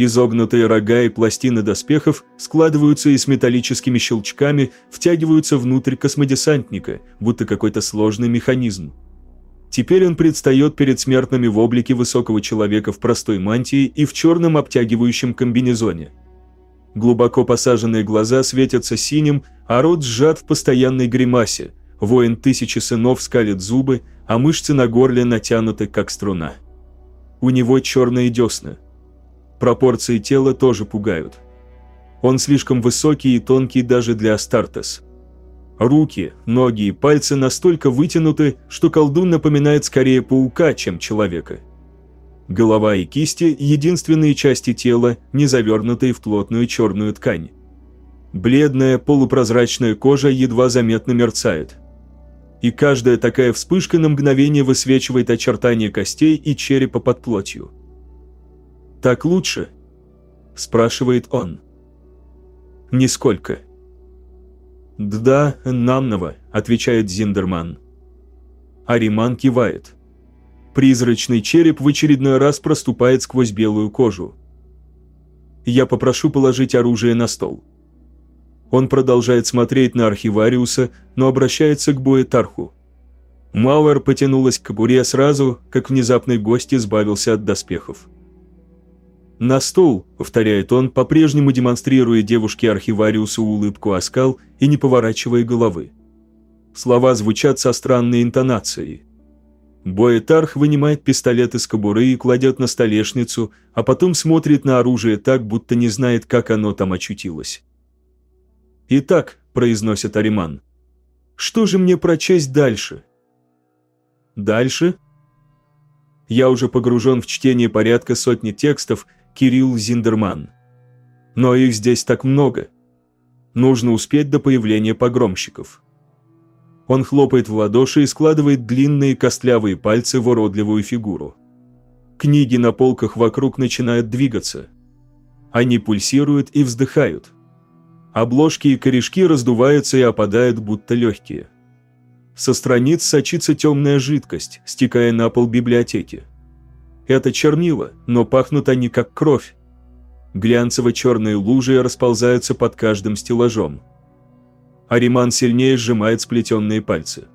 Изогнутые рога и пластины доспехов складываются и с металлическими щелчками втягиваются внутрь космодесантника, будто какой-то сложный механизм. Теперь он предстает перед смертными в облике высокого человека в простой мантии и в черном обтягивающем комбинезоне. Глубоко посаженные глаза светятся синим, а рот сжат в постоянной гримасе. Воин тысячи сынов скалит зубы, а мышцы на горле натянуты, как струна. У него черные десны – Пропорции тела тоже пугают. Он слишком высокий и тонкий даже для Астартес. Руки, ноги и пальцы настолько вытянуты, что колдун напоминает скорее паука, чем человека. Голова и кисти – единственные части тела, не завернутые в плотную черную ткань. Бледная полупрозрачная кожа едва заметно мерцает. И каждая такая вспышка на мгновение высвечивает очертания костей и черепа под плотью. «Так лучше?» – спрашивает он. «Нисколько». «Да, намного», – отвечает Зиндерман. Ариман кивает. Призрачный череп в очередной раз проступает сквозь белую кожу. Я попрошу положить оружие на стол. Он продолжает смотреть на архивариуса, но обращается к Боэтарху. Мауэр потянулась к кобуре сразу, как внезапный гость избавился от доспехов. «На стол», — повторяет он, по-прежнему демонстрируя девушке-архивариусу улыбку оскал и не поворачивая головы. Слова звучат со странной интонацией. Боэтарх вынимает пистолет из кобуры и кладет на столешницу, а потом смотрит на оружие так, будто не знает, как оно там очутилось. «Итак», — произносит Ариман, — «что же мне прочесть дальше?» «Дальше?» Я уже погружен в чтение порядка сотни текстов Кирилл Зиндерман. Но их здесь так много. Нужно успеть до появления погромщиков. Он хлопает в ладоши и складывает длинные костлявые пальцы в уродливую фигуру. Книги на полках вокруг начинают двигаться. Они пульсируют и вздыхают. Обложки и корешки раздуваются и опадают, будто легкие. Со страниц сочится темная жидкость, стекая на пол библиотеки. Это чернила, но пахнут они как кровь. Глянцево-черные лужи расползаются под каждым стеллажом. Ариман сильнее сжимает сплетенные пальцы.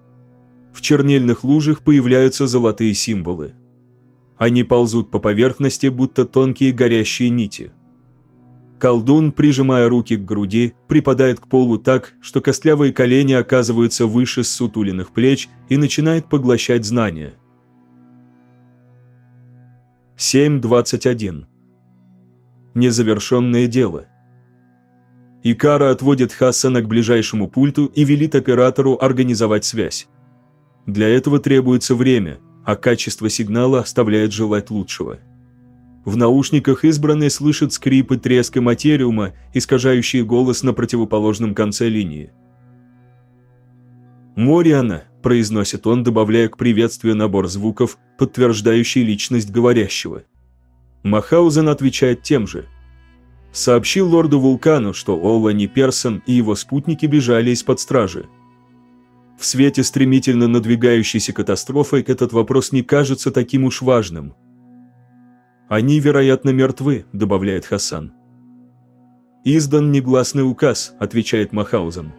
В чернильных лужах появляются золотые символы. Они ползут по поверхности, будто тонкие горящие нити. Колдун, прижимая руки к груди, припадает к полу так, что костлявые колени оказываются выше сутулиных плеч и начинает поглощать знания. 7.21 Незавершенное дело – Икара отводит Хассана к ближайшему пульту и велит оператору организовать связь. Для этого требуется время, а качество сигнала оставляет желать лучшего. В наушниках избранный слышит скрип и треск материума, искажающие голос на противоположном конце линии. «Мориана», – произносит он, добавляя к приветствию набор звуков, подтверждающий личность говорящего. Махаузен отвечает тем же – сообщил лорду Вулкану, что Олани Персон и его спутники бежали из-под стражи. В свете стремительно надвигающейся катастрофы этот вопрос не кажется таким уж важным. «Они, вероятно, мертвы», – добавляет Хасан. «Издан негласный указ», – отвечает Махаузен.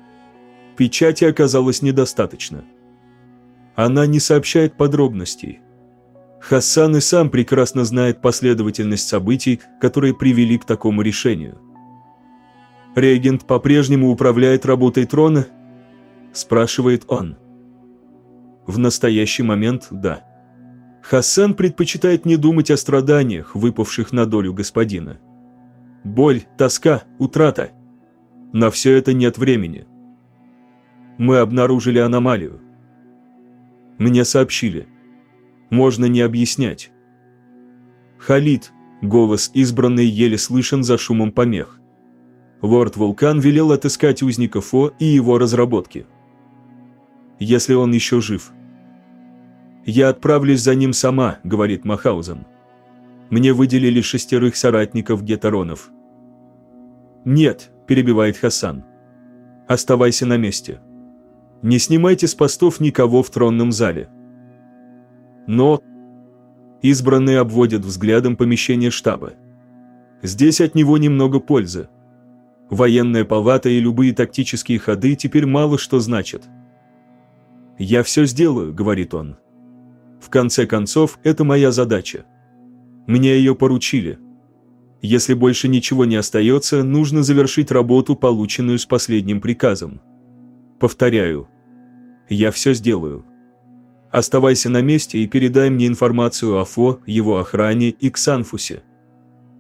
«Печати оказалось недостаточно. Она не сообщает подробностей, Хасан и сам прекрасно знает последовательность событий, которые привели к такому решению. «Регент по-прежнему управляет работой трона?» – спрашивает он. В настоящий момент – да. Хасан предпочитает не думать о страданиях, выпавших на долю господина. Боль, тоска, утрата. На все это нет времени. Мы обнаружили аномалию. Мне сообщили – можно не объяснять. Халид, голос избранный еле слышен за шумом помех. Лорд Вулкан велел отыскать узника Фо и его разработки. Если он еще жив. «Я отправлюсь за ним сама», — говорит Махаузен. «Мне выделили шестерых соратников гетеронов». «Нет», — перебивает Хасан. «Оставайся на месте. Не снимайте с постов никого в тронном зале». Но избранные обводят взглядом помещение штаба. Здесь от него немного пользы. Военная палата и любые тактические ходы теперь мало что значат. «Я все сделаю», — говорит он. «В конце концов, это моя задача. Мне ее поручили. Если больше ничего не остается, нужно завершить работу, полученную с последним приказом. Повторяю, я все сделаю». Оставайся на месте и передай мне информацию о Фо, его охране и Ксанфусе.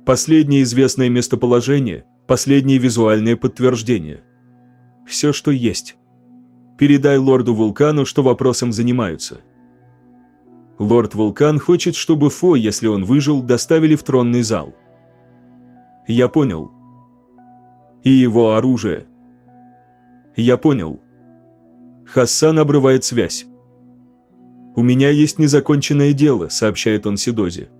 Последнее известное местоположение, последнее визуальное подтверждение. Все, что есть. Передай лорду Вулкану, что вопросом занимаются. Лорд Вулкан хочет, чтобы Фо, если он выжил, доставили в тронный зал. Я понял. И его оружие. Я понял. Хассан обрывает связь. «У меня есть незаконченное дело», – сообщает он Сидозе.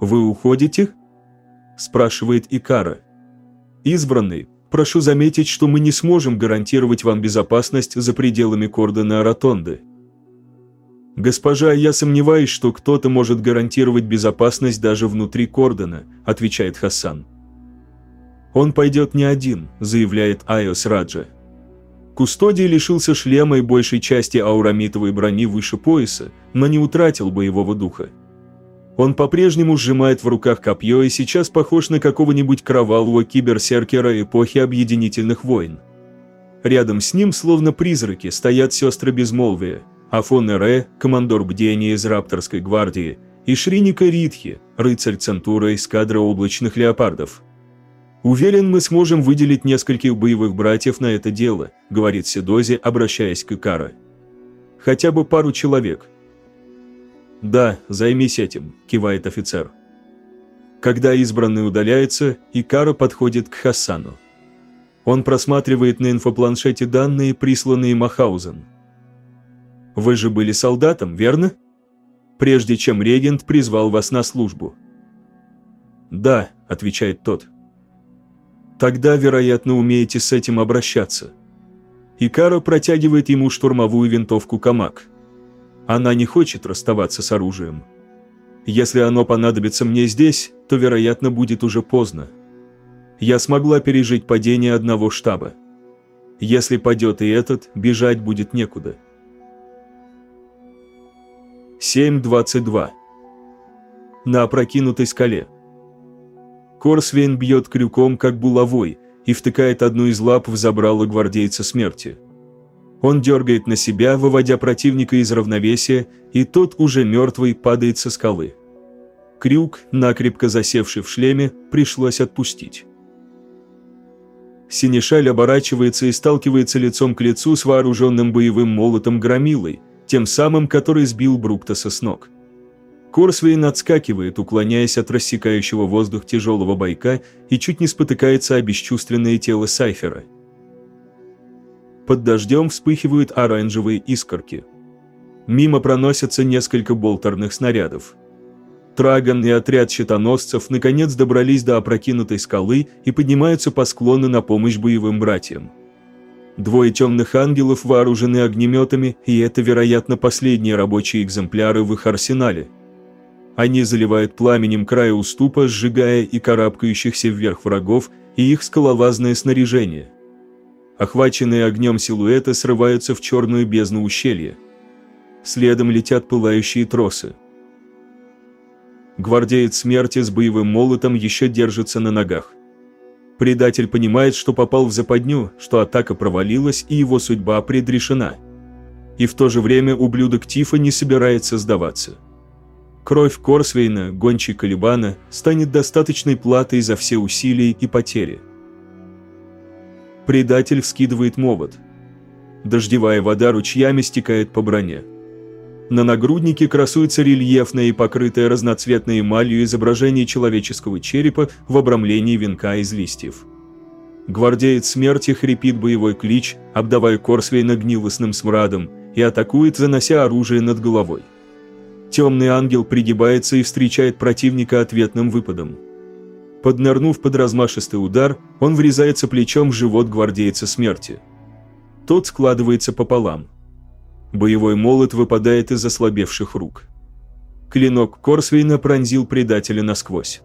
«Вы уходите?» – спрашивает Икара. «Избранный, прошу заметить, что мы не сможем гарантировать вам безопасность за пределами Кордона Ротонды». «Госпожа, я сомневаюсь, что кто-то может гарантировать безопасность даже внутри Кордона», – отвечает Хасан. «Он пойдет не один», – заявляет Айос Раджа. Кустодий лишился шлема и большей части аурамитовой брони выше пояса, но не утратил боевого духа. Он по-прежнему сжимает в руках копье и сейчас похож на какого-нибудь кровавого киберсеркера эпохи объединительных войн. Рядом с ним, словно призраки, стоят сестры Безмолвия, Афон Эре, командор бдения из Рапторской гвардии, и Шриника Ритхи, рыцарь Центура из кадра облачных леопардов. «Уверен, мы сможем выделить нескольких боевых братьев на это дело», – говорит Седози, обращаясь к Икара. «Хотя бы пару человек». «Да, займись этим», – кивает офицер. Когда избранный удаляется, Икара подходит к Хасану. Он просматривает на инфопланшете данные, присланные Махаузен. «Вы же были солдатом, верно?» Прежде чем регент призвал вас на службу. «Да», – отвечает тот. «Тогда, вероятно, умеете с этим обращаться». Икаро протягивает ему штурмовую винтовку Камак. Она не хочет расставаться с оружием. Если оно понадобится мне здесь, то, вероятно, будет уже поздно. Я смогла пережить падение одного штаба. Если падет и этот, бежать будет некуда. 7.22 На опрокинутой скале. Корсвейн бьет крюком, как булавой, и втыкает одну из лап в забрало гвардейца смерти. Он дергает на себя, выводя противника из равновесия, и тот, уже мертвый, падает со скалы. Крюк, накрепко засевший в шлеме, пришлось отпустить. Синешаль оборачивается и сталкивается лицом к лицу с вооруженным боевым молотом громилой, тем самым, который сбил Бруктаса с ног. Корсвейн отскакивает, уклоняясь от рассекающего воздух тяжелого бойка и чуть не спотыкается о бесчувственное тело Сайфера. Под дождем вспыхивают оранжевые искорки. Мимо проносятся несколько болтерных снарядов. Траган и отряд щитоносцев наконец добрались до опрокинутой скалы и поднимаются по склону на помощь боевым братьям. Двое темных ангелов вооружены огнеметами, и это, вероятно, последние рабочие экземпляры в их арсенале – они заливают пламенем край уступа, сжигая и карабкающихся вверх врагов и их скалолазное снаряжение. Охваченные огнем силуэты срываются в черную бездну ущелья. Следом летят пылающие тросы. Гвардеец смерти с боевым молотом еще держится на ногах. Предатель понимает, что попал в западню, что атака провалилась и его судьба предрешена. И в то же время ублюдок Тифа не собирается сдаваться. Кровь Корсвейна, гончей Калибана, станет достаточной платой за все усилия и потери. Предатель вскидывает мовод. Дождевая вода ручьями стекает по броне. На нагруднике красуется рельефное и покрытое разноцветной эмалью изображение человеческого черепа в обрамлении венка из листьев. Гвардеец смерти хрипит боевой клич, обдавая Корсвейна гнилостным смрадом, и атакует, занося оружие над головой. Темный ангел пригибается и встречает противника ответным выпадом. Поднырнув под размашистый удар, он врезается плечом в живот гвардейца смерти. Тот складывается пополам. Боевой молот выпадает из ослабевших рук. Клинок Корсвейна пронзил предателя насквозь.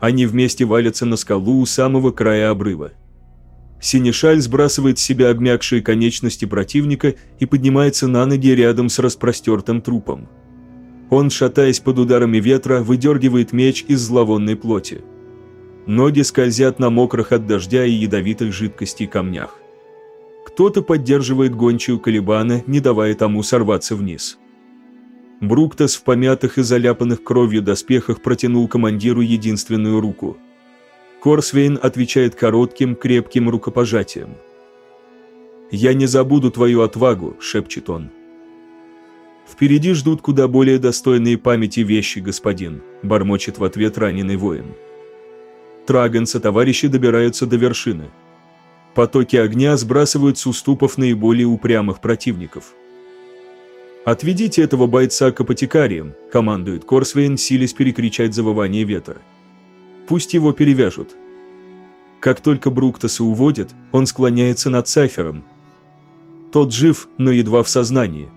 Они вместе валятся на скалу у самого края обрыва. Синешаль сбрасывает с себя обмякшие конечности противника и поднимается на ноги рядом с распростертым трупом. Он, шатаясь под ударами ветра, выдергивает меч из зловонной плоти. Ноги скользят на мокрых от дождя и ядовитой жидкости камнях. Кто-то поддерживает гончую Калибана, не давая тому сорваться вниз. Бруктас в помятых и заляпанных кровью доспехах протянул командиру единственную руку – Корсвейн отвечает коротким, крепким рукопожатием. «Я не забуду твою отвагу», – шепчет он. «Впереди ждут куда более достойные памяти вещи, господин», – бормочет в ответ раненый воин. Траган товарищи добираются до вершины. Потоки огня сбрасывают с уступов наиболее упрямых противников. «Отведите этого бойца к апотекариям», – командует Корсвейн, силясь перекричать завывание ветра. Пусть его перевяжут. Как только Бруктаса уводят, он склоняется над Сайфером. Тот жив, но едва в сознании.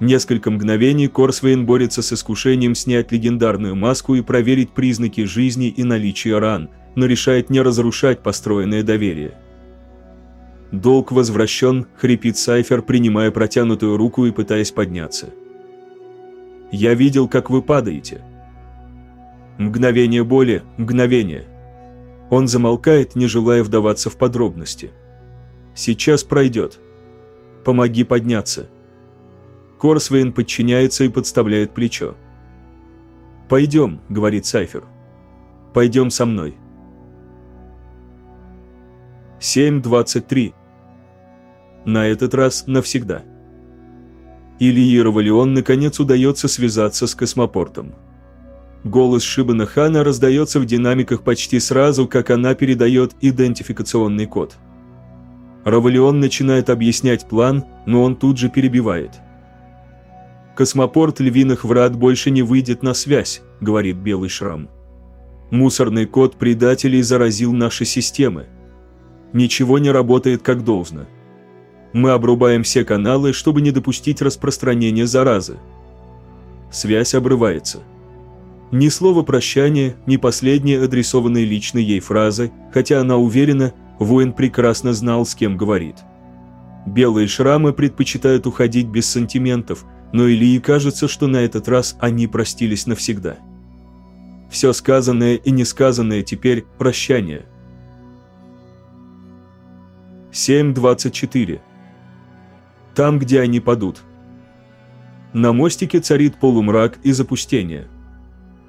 Несколько мгновений Корсвейн борется с искушением снять легендарную маску и проверить признаки жизни и наличие ран, но решает не разрушать построенное доверие. «Долг возвращен», — хрипит Сайфер, принимая протянутую руку и пытаясь подняться. «Я видел, как вы падаете», Мгновение боли, мгновение. Он замолкает, не желая вдаваться в подробности. Сейчас пройдет. Помоги подняться. Корсвейн подчиняется и подставляет плечо. «Пойдем», — говорит Сайфер. «Пойдем со мной». 7.23. На этот раз навсегда. Ильи Равалион наконец удается связаться с космопортом. Голос Шибана Хана раздается в динамиках почти сразу, как она передает идентификационный код. Равалион начинает объяснять план, но он тут же перебивает. «Космопорт Львиных Врат больше не выйдет на связь», — говорит Белый Шрам. «Мусорный код предателей заразил наши системы. Ничего не работает как должно. Мы обрубаем все каналы, чтобы не допустить распространения заразы. Связь обрывается. Ни слова прощания, ни последней адресованной лично ей фразы, хотя она уверена, воин прекрасно знал, с кем говорит. Белые шрамы предпочитают уходить без сантиментов, но Ильи кажется, что на этот раз они простились навсегда. Все сказанное и несказанное теперь – прощание. 7.24 Там, где они падут. На мостике царит полумрак и запустение –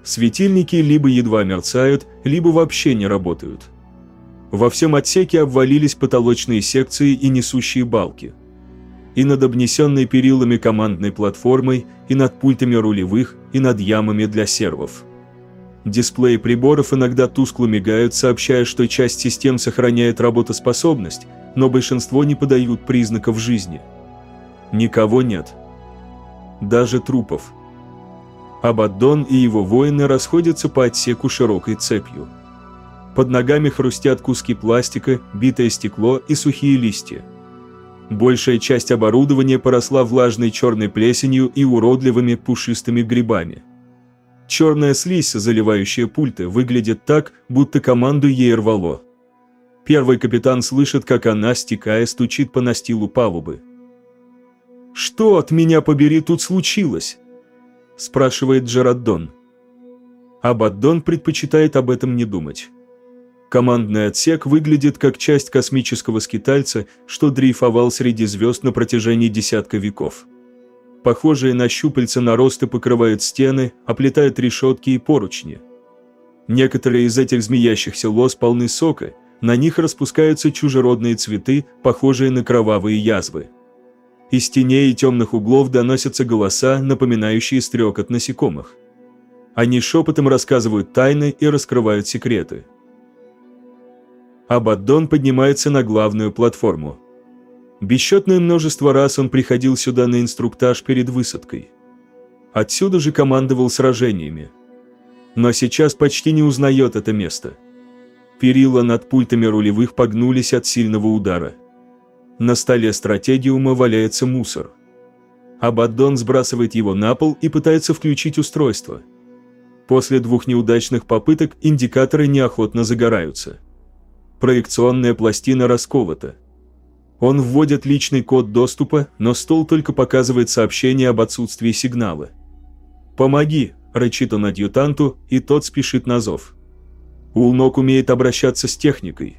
Светильники либо едва мерцают, либо вообще не работают. Во всем отсеке обвалились потолочные секции и несущие балки. И над обнесенной перилами командной платформой, и над пультами рулевых, и над ямами для сервов. Дисплеи приборов иногда тускло мигают, сообщая, что часть систем сохраняет работоспособность, но большинство не подают признаков жизни. Никого нет. Даже трупов. Абаддон и его воины расходятся по отсеку широкой цепью. Под ногами хрустят куски пластика, битое стекло и сухие листья. Большая часть оборудования поросла влажной черной плесенью и уродливыми пушистыми грибами. Черная слизь, заливающая пульты, выглядит так, будто команду ей рвало. Первый капитан слышит, как она, стекая, стучит по настилу палубы. «Что от меня побери тут случилось?» Спрашивает Джараддон. Абаддон предпочитает об этом не думать. Командный отсек выглядит как часть космического скитальца, что дрейфовал среди звезд на протяжении десятка веков. Похожие на щупальца наросты покрывают стены, оплетают решетки и поручни. Некоторые из этих змеящихся лоз полны сока, на них распускаются чужеродные цветы, похожие на кровавые язвы. Из теней и темных углов доносятся голоса, напоминающие стрекот насекомых. Они шепотом рассказывают тайны и раскрывают секреты. Абаддон поднимается на главную платформу. Бесчетное множество раз он приходил сюда на инструктаж перед высадкой. Отсюда же командовал сражениями. Но сейчас почти не узнает это место. Перила над пультами рулевых погнулись от сильного удара. На столе стратегиума валяется мусор. Абаддон сбрасывает его на пол и пытается включить устройство. После двух неудачных попыток индикаторы неохотно загораются. Проекционная пластина расколота. Он вводит личный код доступа, но стол только показывает сообщение об отсутствии сигнала. «Помоги!» – рычит он адъютанту, и тот спешит на зов. Улнок умеет обращаться с техникой –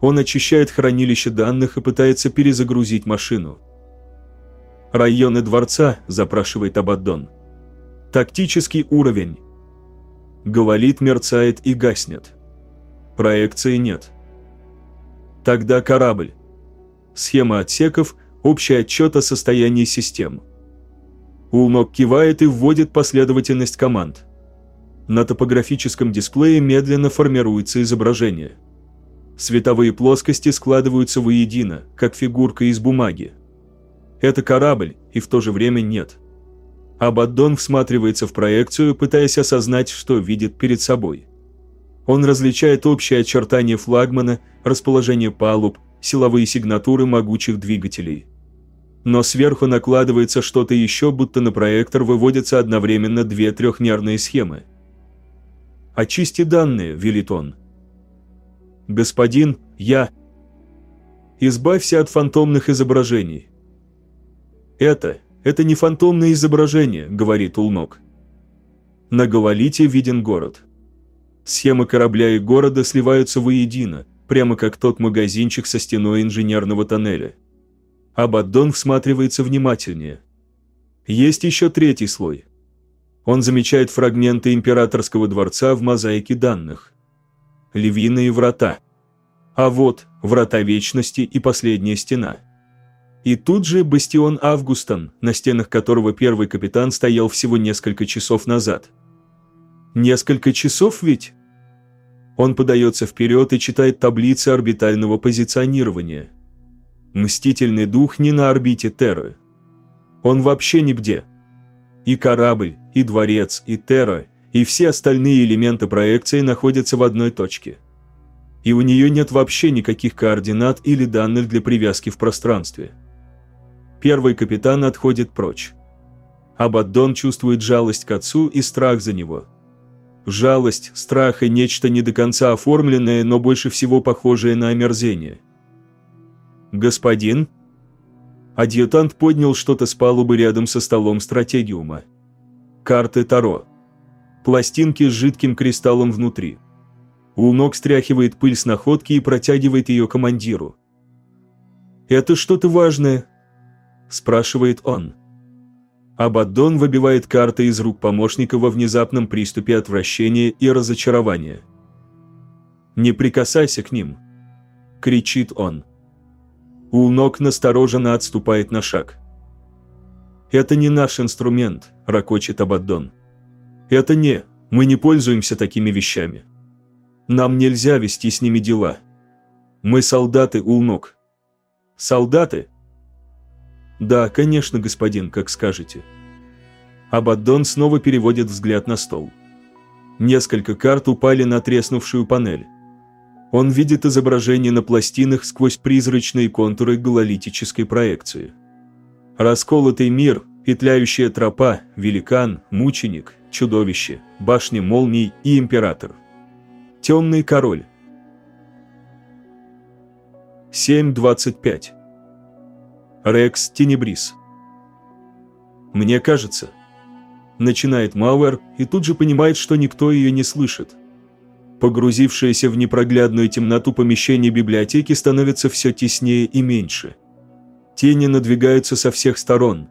он очищает хранилище данных и пытается перезагрузить машину. «Районы дворца», – запрашивает Абаддон. «Тактический уровень». Говорит, мерцает и гаснет. Проекции нет. Тогда корабль. Схема отсеков, общий отчет о состоянии систем. Улнок кивает и вводит последовательность команд. На топографическом дисплее медленно формируется изображение – Световые плоскости складываются воедино, как фигурка из бумаги. Это корабль, и в то же время нет. Абаддон всматривается в проекцию, пытаясь осознать, что видит перед собой. Он различает общие очертания флагмана, расположение палуб, силовые сигнатуры могучих двигателей. Но сверху накладывается что-то еще, будто на проектор выводятся одновременно две трехмерные схемы. «Очисти данные», – велит он. «Господин, я...» «Избавься от фантомных изображений». «Это... это не фантомное изображение», — говорит Улнок. На Галалите виден город. Схемы корабля и города сливаются воедино, прямо как тот магазинчик со стеной инженерного тоннеля. Абаддон всматривается внимательнее. Есть еще третий слой. Он замечает фрагменты императорского дворца в мозаике данных львиные врата. А вот врата вечности и последняя стена. И тут же бастион Августон, на стенах которого первый капитан стоял всего несколько часов назад. Несколько часов ведь? Он подается вперед и читает таблицы орбитального позиционирования. Мстительный дух не на орбите Терры. Он вообще нигде. И корабль, и дворец, и Терра, и все остальные элементы проекции находятся в одной точке. И у нее нет вообще никаких координат или данных для привязки в пространстве. Первый капитан отходит прочь. Абаддон чувствует жалость к отцу и страх за него – Жалость, страх и нечто не до конца оформленное, но больше всего похожее на омерзение. «Господин?» Адъютант поднял что-то с палубы рядом со столом стратегиума. Карты Таро. Пластинки с жидким кристаллом внутри. Улнок стряхивает пыль с находки и протягивает ее командиру. «Это что-то важное?» – спрашивает он. Абаддон выбивает карты из рук помощника во внезапном приступе отвращения и разочарования. «Не прикасайся к ним!» – кричит он. Улнок настороженно отступает на шаг. «Это не наш инструмент», – ракочет Абаддон. «Это не, мы не пользуемся такими вещами. Нам нельзя вести с ними дела. Мы солдаты, Улнок». «Солдаты?» «Да, конечно, господин, как скажете». Абаддон снова переводит взгляд на стол. Несколько карт упали на треснувшую панель. Он видит изображение на пластинах сквозь призрачные контуры гололитической проекции. Расколотый мир, петляющая тропа, великан, мученик, чудовище, башни молний и император. Темный король. 7.25 Рекс Тенебрис. «Мне кажется...» Начинает Мауэр и тут же понимает, что никто ее не слышит. Погрузившееся в непроглядную темноту помещение библиотеки становится все теснее и меньше. Тени надвигаются со всех сторон.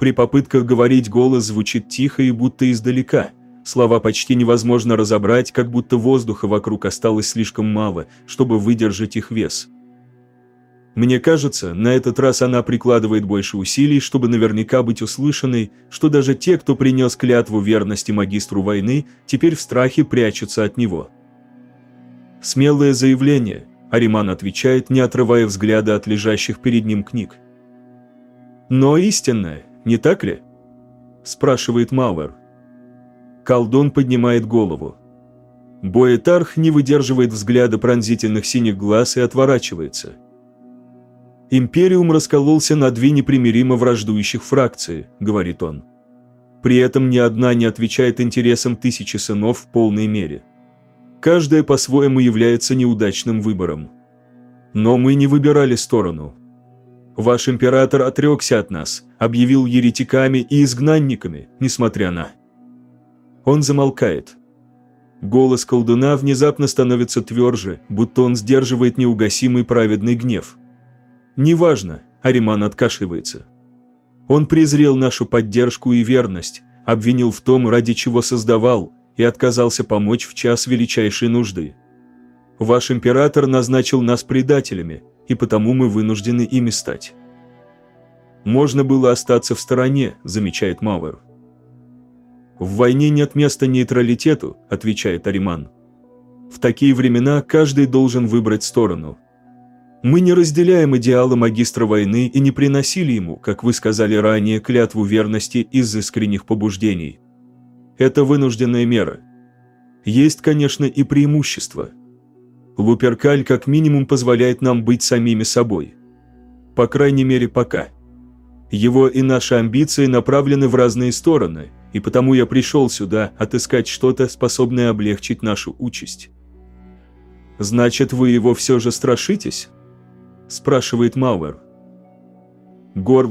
При попытках говорить голос звучит тихо и будто издалека. Слова почти невозможно разобрать, как будто воздуха вокруг осталось слишком мало, чтобы выдержать их вес. Мне кажется, на этот раз она прикладывает больше усилий, чтобы наверняка быть услышанной, что даже те, кто принес клятву верности магистру войны, теперь в страхе прячутся от него. Смелое заявление, Ариман отвечает, не отрывая взгляда от лежащих перед ним книг. «Но истинное, не так ли?» – спрашивает Мауэр. Колдун поднимает голову. Боэтарх не выдерживает взгляда пронзительных синих глаз и отворачивается – «Империум раскололся на две непримиримо враждующих фракции», — говорит он. При этом ни одна не отвечает интересам тысячи сынов в полной мере. Каждая по-своему является неудачным выбором. Но мы не выбирали сторону. Ваш император отрекся от нас, объявил еретиками и изгнанниками, несмотря на... Он замолкает. Голос колдуна внезапно становится тверже, будто он сдерживает неугасимый праведный гнев. «Неважно», – Ариман откашливается. «Он презрел нашу поддержку и верность, обвинил в том, ради чего создавал, и отказался помочь в час величайшей нужды. Ваш император назначил нас предателями, и потому мы вынуждены ими стать». «Можно было остаться в стороне», – замечает Мауэр. «В войне нет места нейтралитету», – отвечает Ариман. «В такие времена каждый должен выбрать сторону». Мы не разделяем идеалы магистра войны и не приносили ему, как вы сказали ранее, клятву верности из искренних побуждений. Это вынужденная мера. Есть, конечно, и преимущества. Луперкаль как минимум позволяет нам быть самими собой. По крайней мере, пока. Его и наши амбиции направлены в разные стороны, и потому я пришел сюда отыскать что-то, способное облегчить нашу участь. Значит, вы его все же страшитесь? спрашивает Мауэр. Гор